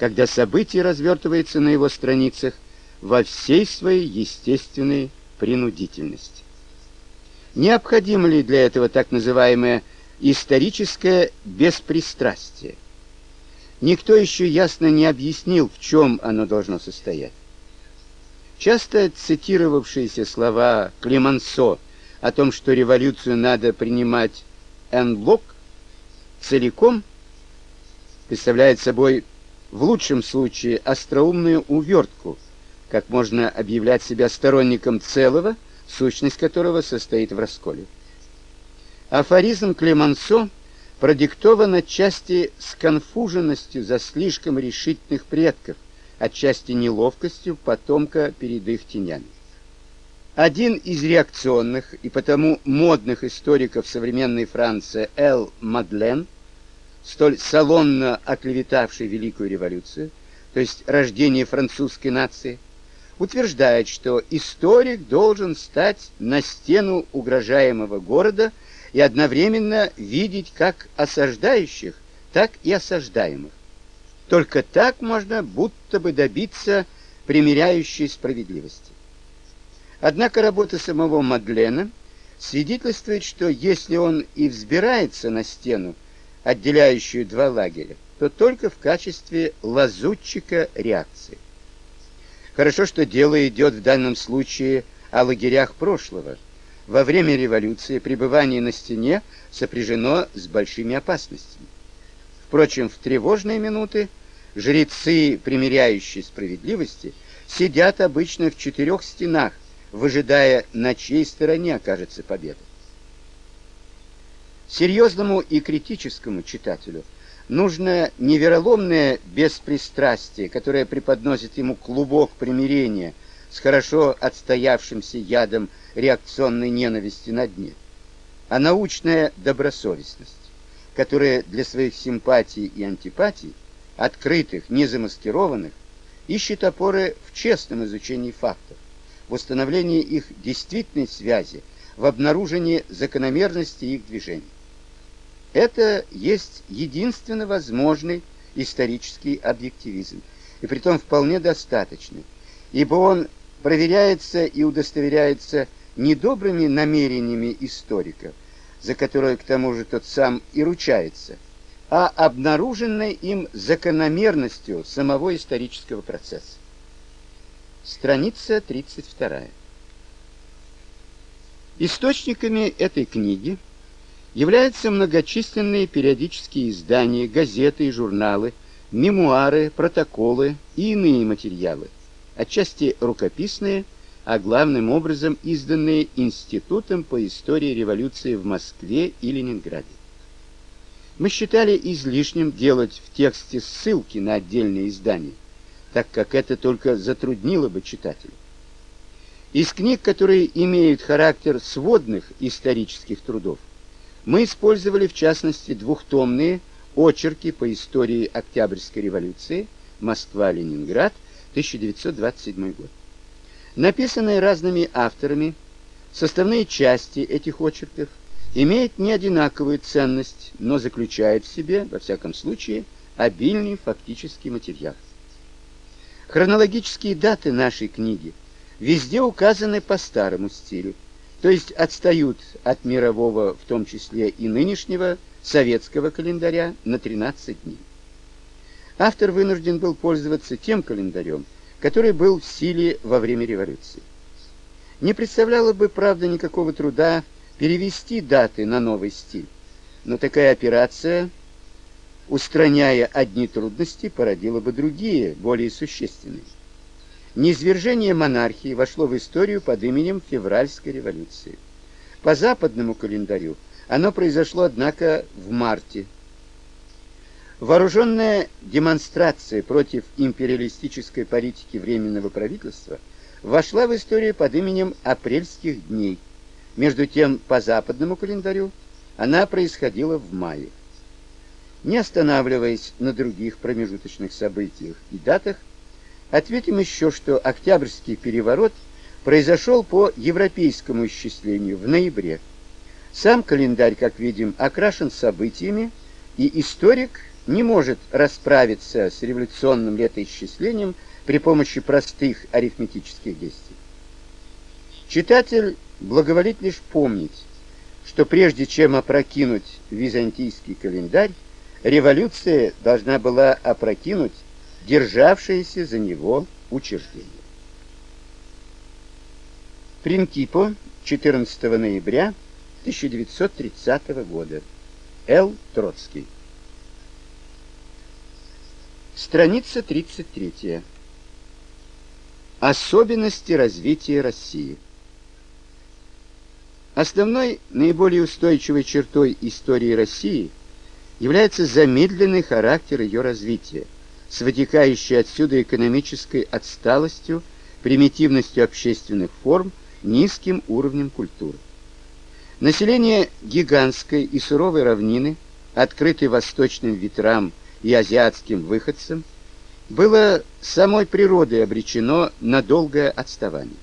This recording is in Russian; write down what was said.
когда событие развертывается на его страницах во всей своей естественной принудительности. Необходимо ли для этого так называемое историческое беспристрастие? Никто еще ясно не объяснил, в чем оно должно состоять. Часто цитировавшиеся слова Клемансо о том, что революцию надо принимать en целиком, представляет собой в лучшем случае остроумную увертку, как можно объявлять себя сторонником целого, сущность которого состоит в расколе. Афоризм Клемансо продиктован отчасти сконфуженностью за слишком решительных предков, отчасти неловкостью потомка перед их тенями. Один из реакционных и потому модных историков современной Франции Эл Мадлен, столь салонно оклеветавший Великую революцию, то есть рождение французской нации, утверждает, что историк должен стать на стену угрожаемого города и одновременно видеть как осаждающих, так и осаждаемых. Только так можно будто бы добиться примиряющей справедливости. Однако работа самого Мадлена свидетельствует, что если он и взбирается на стену, отделяющую два лагеря, то только в качестве лазутчика реакции. Хорошо, что дело идет в данном случае о лагерях прошлого. Во время революции пребывание на стене сопряжено с большими опасностями. Впрочем, в тревожные минуты жрецы примиряющей справедливости сидят обычно в четырех стенах, выжидая, на чьей стороне окажется победа. Серьезному и критическому читателю нужно не вероломное беспристрастие, которое преподносит ему клубок примирения с хорошо отстоявшимся ядом реакционной ненависти на дне, а научная добросовестность, которая для своих симпатий и антипатий, открытых, незамаскированных, ищет опоры в честном изучении фактов, в установлении их действительной связи, в обнаружении закономерности их движений. Это есть единственно возможный исторический объективизм, и притом вполне достаточный, ибо он проверяется и удостоверяется не добрыми намерениями историков, за которые к тому же тот сам и ручается, а обнаруженной им закономерностью самого исторического процесса. Страница 32. Источниками этой книги являются многочисленные периодические издания, газеты и журналы, мемуары, протоколы и иные материалы, отчасти рукописные, а главным образом изданные Институтом по истории революции в Москве и Ленинграде. Мы считали излишним делать в тексте ссылки на отдельные издания, так как это только затруднило бы читателя. Из книг, которые имеют характер сводных исторических трудов, мы использовали в частности двухтомные очерки по истории Октябрьской революции Москва-Ленинград 1927 год. Написанные разными авторами, составные части этих очерков имеют не одинаковую ценность, но заключают в себе, во всяком случае, обильный фактический материал. Хронологические даты нашей книги везде указаны по старому стилю, то есть отстают от мирового, в том числе и нынешнего советского календаря на 13 дней. Автор вынужден был пользоваться тем календарем, который был в силе во время революции. Не представляло бы, правда, никакого труда перевести даты на новый стиль, но такая операция устраняя одни трудности, породило бы другие, более существенные. Низвержение монархии вошло в историю под именем Февральской революции. По западному календарю оно произошло, однако, в марте. Вооруженная демонстрация против империалистической политики Временного правительства вошла в историю под именем Апрельских дней. Между тем, по западному календарю она происходила в мае. Не останавливаясь на других промежуточных событиях и датах, ответим еще, что Октябрьский переворот произошел по европейскому исчислению в ноябре. Сам календарь, как видим, окрашен событиями, и историк не может расправиться с революционным летоисчислением при помощи простых арифметических действий. Читатель благоволит лишь помнить, что прежде чем опрокинуть византийский календарь, революция должна была опрокинуть державшееся за него учреждение. Принкипо, 14 ноября 1930 года. Л. Троцкий. Страница 33. Особенности развития России. Основной, наиболее устойчивой чертой истории России является замедленный характер ее развития, с вытекающей отсюда экономической отсталостью, примитивностью общественных форм, низким уровнем культуры. Население гигантской и суровой равнины, открытой восточным ветрам и азиатским выходцам, было самой природой обречено на долгое отставание.